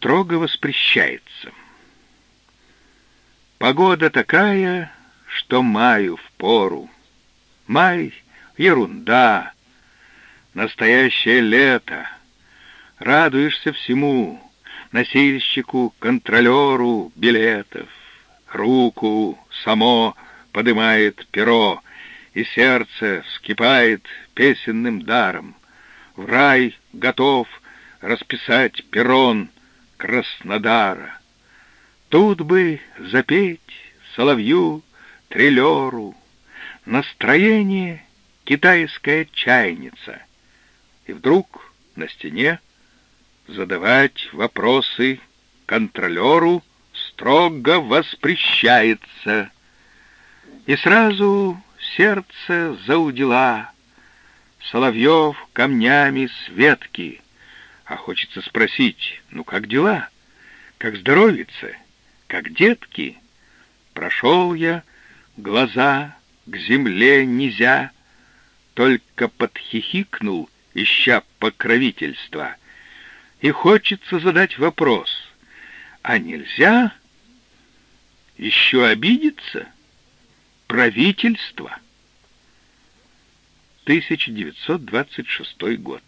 строго воспрещается. Погода такая, что маю в пору. Май — ерунда, настоящее лето. Радуешься всему, носильщику, контролеру билетов. Руку само подымает перо, и сердце вскипает песенным даром. В рай готов расписать перрон Краснодара. Тут бы запеть соловью, триллеру, настроение китайская чайница. И вдруг на стене задавать вопросы контролеру строго воспрещается. И сразу сердце заудила, Соловьев камнями светки, а хочется спросить, ну как дела, как здоровится, как детки? Прошел я, глаза к земле нельзя, только подхихикнул, ища покровительства. И хочется задать вопрос, а нельзя еще обидеться? Правительство. 1926 год.